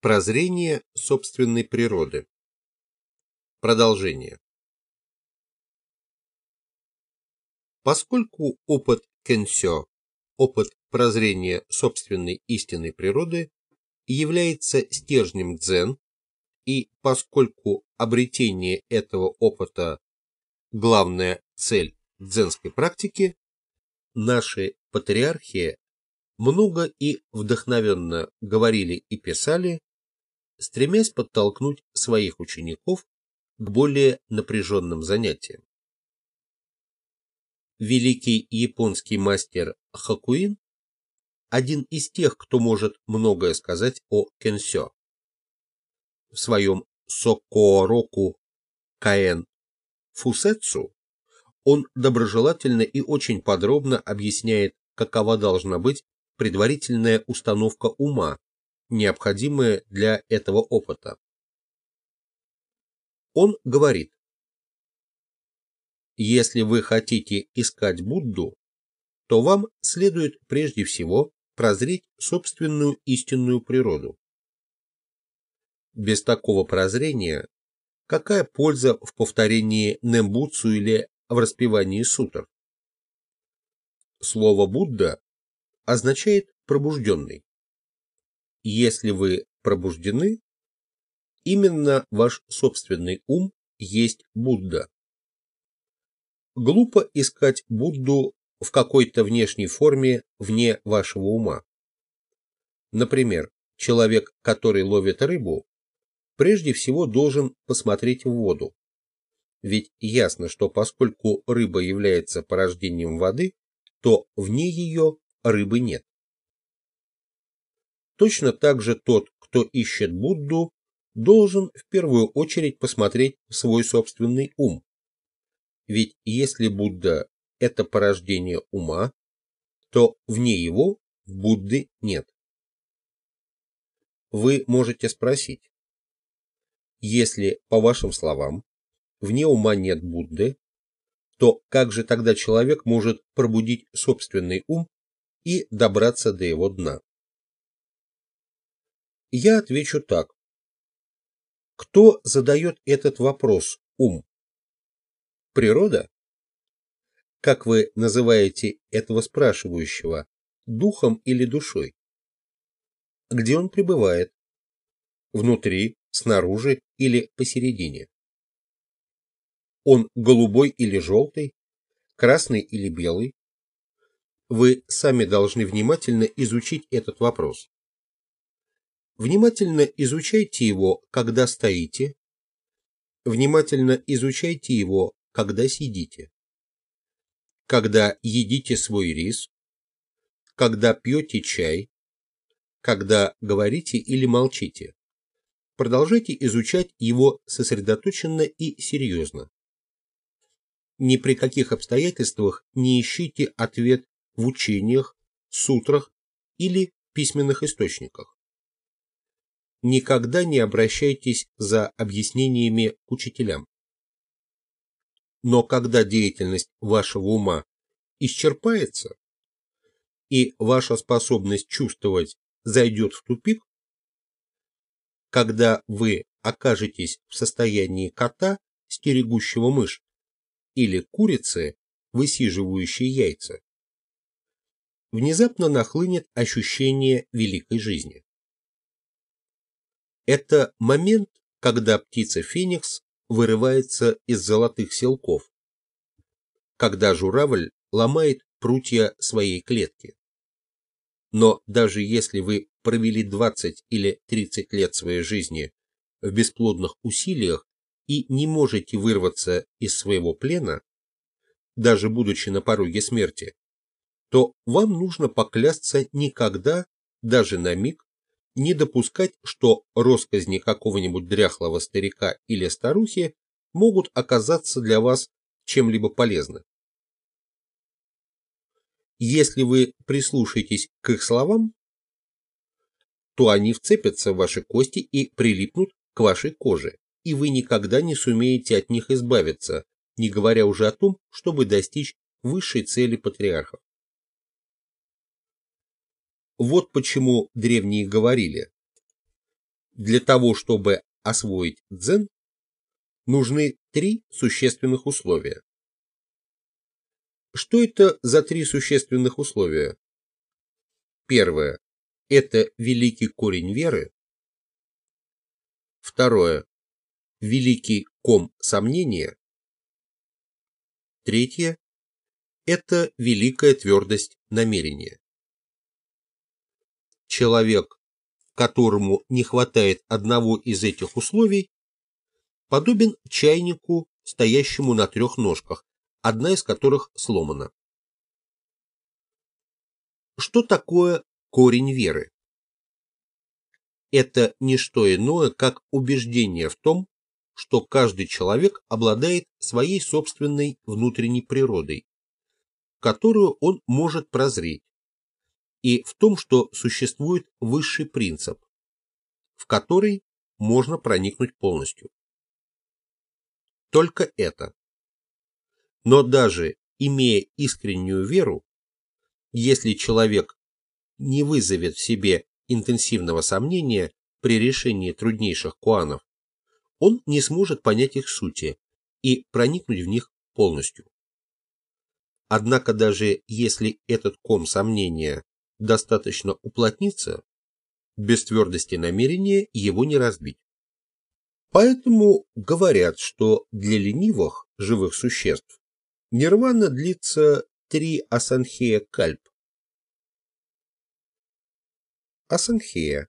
Прозрение собственной природы. Продолжение. Поскольку опыт кенсё, опыт прозрения собственной истинной природы, является стержнем дзен, и поскольку обретение этого опыта – главная цель дзенской практики, наши патриархи много и вдохновенно говорили и писали, стремясь подтолкнуть своих учеников к более напряженным занятиям. Великий японский мастер Хакуин – один из тех, кто может многое сказать о кенсё. В своем Сокороку Каэн Фусетсу он доброжелательно и очень подробно объясняет, какова должна быть предварительная установка ума, необходимая для этого опыта. Он говорит, если вы хотите искать Будду, то вам следует прежде всего прозреть собственную истинную природу. Без такого прозрения какая польза в повторении нембуцу или в распевании сутр? Слово Будда означает пробужденный. Если вы пробуждены, именно ваш собственный ум есть Будда. Глупо искать Будду в какой-то внешней форме вне вашего ума. Например, человек, который ловит рыбу, прежде всего должен посмотреть в воду. Ведь ясно, что поскольку рыба является порождением воды, то вне ее рыбы нет. Точно так же тот, кто ищет Будду, должен в первую очередь посмотреть свой собственный ум. Ведь если Будда – это порождение ума, то вне его Будды нет. Вы можете спросить, если, по вашим словам, вне ума нет Будды, то как же тогда человек может пробудить собственный ум и добраться до его дна? Я отвечу так. Кто задает этот вопрос ум? Природа? Как вы называете этого спрашивающего, духом или душой? Где он пребывает? Внутри, снаружи или посередине? Он голубой или желтый, красный или белый? Вы сами должны внимательно изучить этот вопрос. Внимательно изучайте его, когда стоите. Внимательно изучайте его, когда сидите. Когда едите свой рис. Когда пьете чай. Когда говорите или молчите. Продолжайте изучать его сосредоточенно и серьезно. Ни при каких обстоятельствах не ищите ответ в учениях, сутрах или письменных источниках никогда не обращайтесь за объяснениями к учителям. Но когда деятельность вашего ума исчерпается, и ваша способность чувствовать зайдет в тупик, когда вы окажетесь в состоянии кота, стерегущего мышь, или курицы, высиживающей яйца, внезапно нахлынет ощущение великой жизни. Это момент, когда птица Феникс вырывается из золотых селков, когда журавль ломает прутья своей клетки. Но даже если вы провели 20 или 30 лет своей жизни в бесплодных усилиях и не можете вырваться из своего плена, даже будучи на пороге смерти, то вам нужно поклясться никогда, даже на миг, не допускать, что росказни какого-нибудь дряхлого старика или старухи могут оказаться для вас чем-либо полезны. Если вы прислушаетесь к их словам, то они вцепятся в ваши кости и прилипнут к вашей коже, и вы никогда не сумеете от них избавиться, не говоря уже о том, чтобы достичь высшей цели патриархов. Вот почему древние говорили, Для того, чтобы освоить дзен, нужны три существенных условия. Что это за три существенных условия? Первое – это великий корень веры. Второе – великий ком сомнения. Третье – это великая твердость намерения. Человек, которому не хватает одного из этих условий, подобен чайнику, стоящему на трех ножках, одна из которых сломана. Что такое корень веры? Это не что иное, как убеждение в том, что каждый человек обладает своей собственной внутренней природой, которую он может прозреть, и в том, что существует высший принцип, в который можно проникнуть полностью. Только это. Но даже имея искреннюю веру, если человек не вызовет в себе интенсивного сомнения при решении труднейших куанов, он не сможет понять их сути и проникнуть в них полностью. Однако даже если этот ком сомнения достаточно уплотнится, без твердости намерения его не разбить. Поэтому говорят, что для ленивых живых существ нирвана длится три асанхея кальп. Асанхея.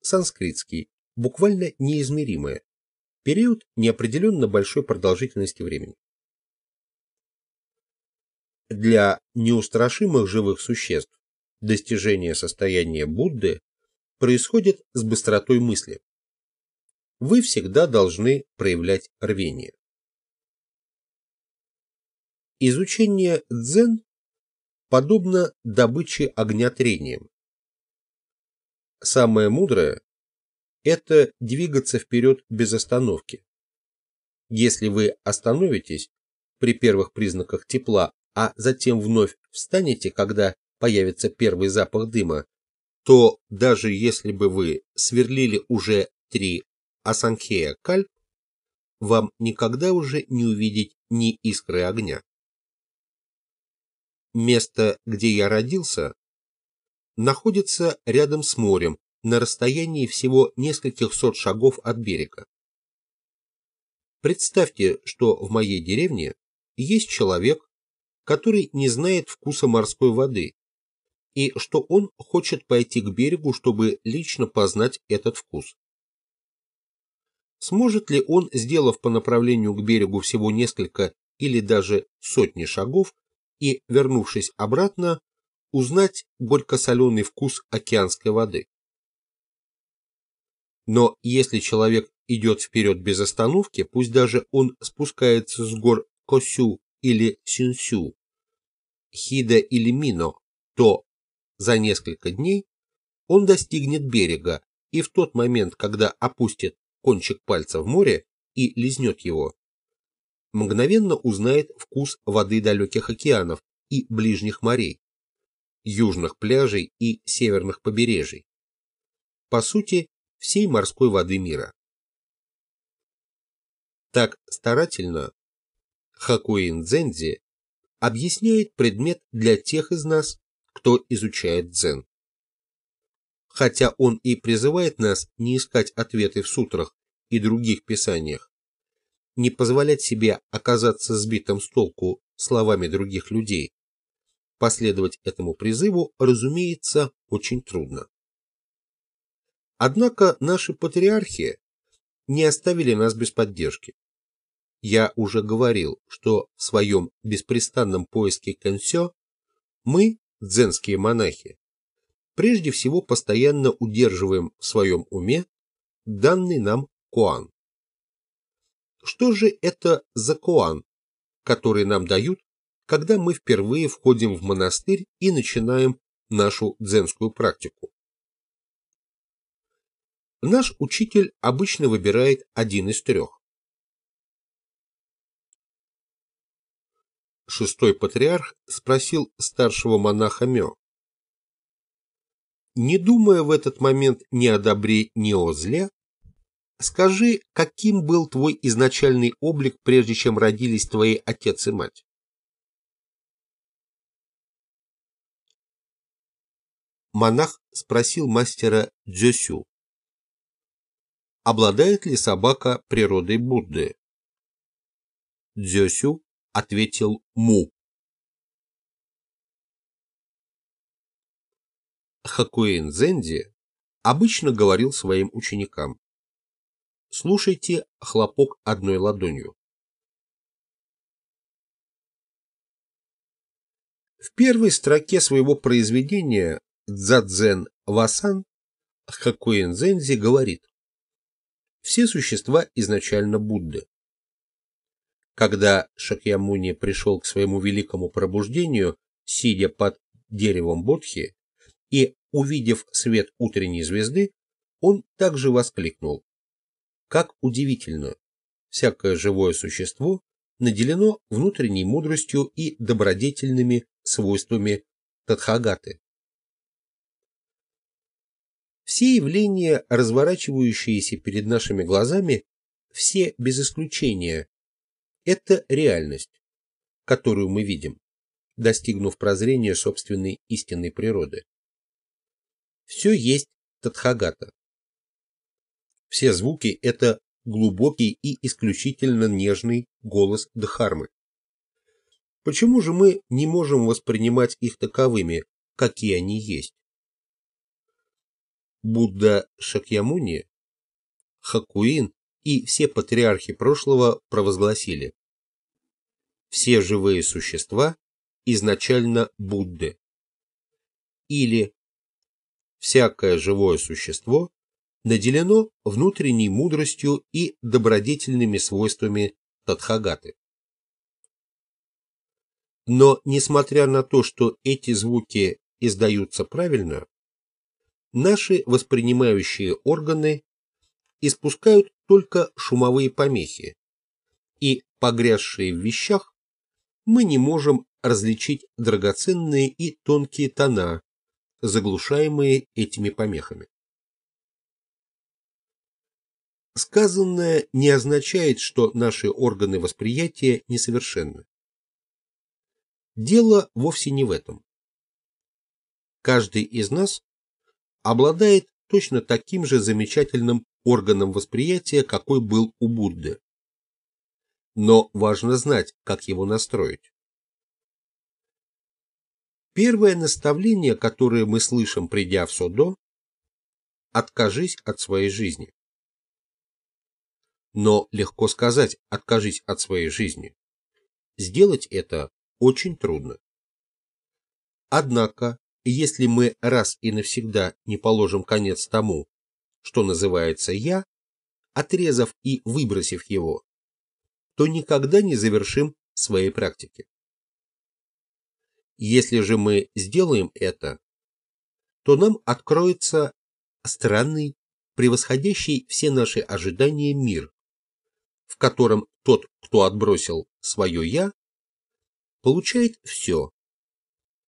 Санскритский буквально неизмеримое, период неопределенно большой продолжительности времени. Для неустрашимых живых существ достижение состояния Будды происходит с быстротой мысли. Вы всегда должны проявлять рвение. Изучение дзен подобно добыче огня трением. Самое мудрое это двигаться вперед без остановки. Если вы остановитесь при первых признаках тепла, а затем вновь встанете, когда появится первый запах дыма, то даже если бы вы сверлили уже три асанхея кальп, вам никогда уже не увидеть ни искры огня. Место, где я родился, находится рядом с морем, на расстоянии всего нескольких сот шагов от берега. Представьте, что в моей деревне есть человек, который не знает вкуса морской воды, и что он хочет пойти к берегу, чтобы лично познать этот вкус. Сможет ли он, сделав по направлению к берегу всего несколько или даже сотни шагов и, вернувшись обратно, узнать горько-соленый вкус океанской воды? Но если человек идет вперед без остановки, пусть даже он спускается с гор Косю или Синсю, Хида или Мино, то за несколько дней он достигнет берега, и в тот момент, когда опустит кончик пальца в море и лизнет его, мгновенно узнает вкус воды далеких океанов и ближних морей, южных пляжей и северных побережий. По сути, всей морской воды мира. Так старательно Хакуин Дзензи объясняет предмет для тех из нас, кто изучает дзен. Хотя он и призывает нас не искать ответы в сутрах и других писаниях, не позволять себе оказаться сбитым с толку словами других людей, последовать этому призыву, разумеется, очень трудно. Однако наши патриархи не оставили нас без поддержки. Я уже говорил, что в своем беспрестанном поиске консё мы, дзенские монахи, прежде всего постоянно удерживаем в своем уме данный нам куан. Что же это за куан, который нам дают, когда мы впервые входим в монастырь и начинаем нашу дзенскую практику? Наш учитель обычно выбирает один из трех. Шестой патриарх спросил старшего монаха Мё. Не думая в этот момент ни о добре, ни о зле, скажи, каким был твой изначальный облик, прежде чем родились твои отец и мать? Монах спросил мастера Дзюсю, обладает ли собака природой Будды? Дзюсю ответил Му. Хакуин Зенди обычно говорил своим ученикам. Слушайте хлопок одной ладонью. В первой строке своего произведения Дзадзен Васан Хакуин Зензи говорит «Все существа изначально Будды». Когда Шакьямуни пришел к своему великому пробуждению, сидя под деревом Бодхи, и, увидев свет утренней звезды, он также воскликнул. Как удивительно! Всякое живое существо наделено внутренней мудростью и добродетельными свойствами Тадхагаты. Все явления, разворачивающиеся перед нашими глазами, все без исключения, это реальность, которую мы видим, достигнув прозрения собственной истинной природы. Все есть Тадхагата. Все звуки – это глубокий и исключительно нежный голос Дхармы. Почему же мы не можем воспринимать их таковыми, какие они есть? Будда Шакьямуни, Хакуин и все патриархи прошлого провозгласили. Все живые существа изначально Будды. Или всякое живое существо наделено внутренней мудростью и добродетельными свойствами Тадхагаты. Но, несмотря на то, что эти звуки издаются правильно, наши воспринимающие органы испускают только шумовые помехи, и, погрязшие в вещах, мы не можем различить драгоценные и тонкие тона, заглушаемые этими помехами. Сказанное не означает, что наши органы восприятия несовершенны. Дело вовсе не в этом. Каждый из нас обладает точно таким же замечательным органом восприятия, какой был у Будды. Но важно знать, как его настроить. Первое наставление, которое мы слышим, придя в Содо, откажись от своей жизни. Но легко сказать «откажись от своей жизни». Сделать это очень трудно. Однако, если мы раз и навсегда не положим конец тому, что называется «я», отрезав и выбросив его, то никогда не завершим своей практики. Если же мы сделаем это, то нам откроется странный, превосходящий все наши ожидания мир, в котором тот, кто отбросил свое «я», получает все,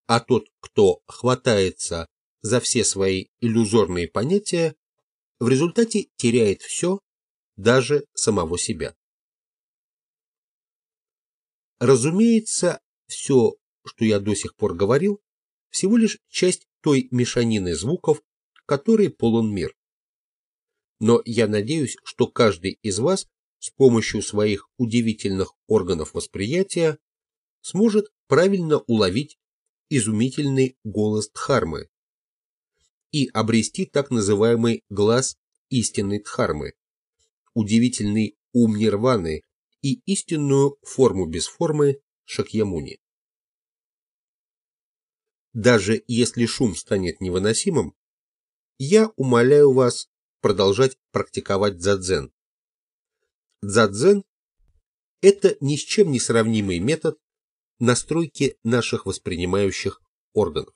а тот, кто хватается за все свои иллюзорные понятия, в результате теряет все, даже самого себя. Разумеется, все, что я до сих пор говорил, всего лишь часть той мешанины звуков, которой полон мир. Но я надеюсь, что каждый из вас с помощью своих удивительных органов восприятия сможет правильно уловить изумительный голос Дхармы и обрести так называемый глаз истинной Дхармы, удивительный ум Нирваны и истинную форму без формы Шакьямуни. Даже если шум станет невыносимым, я умоляю вас продолжать практиковать дзадзен. Дзадзен – это ни с чем не сравнимый метод настройки наших воспринимающих органов.